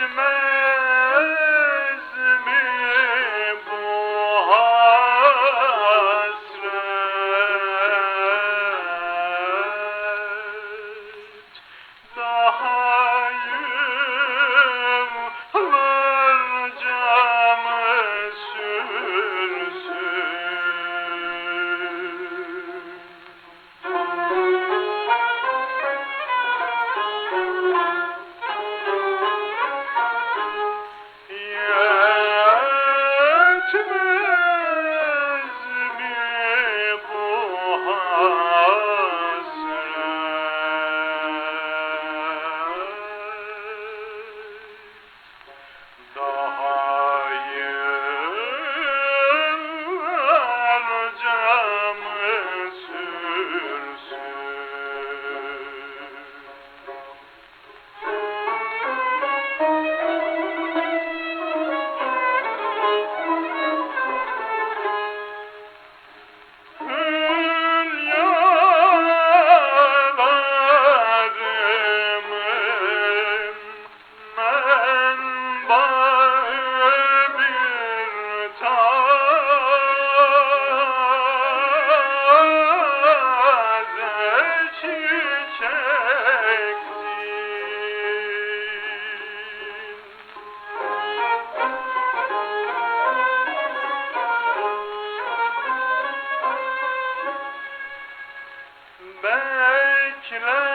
mi Kişiler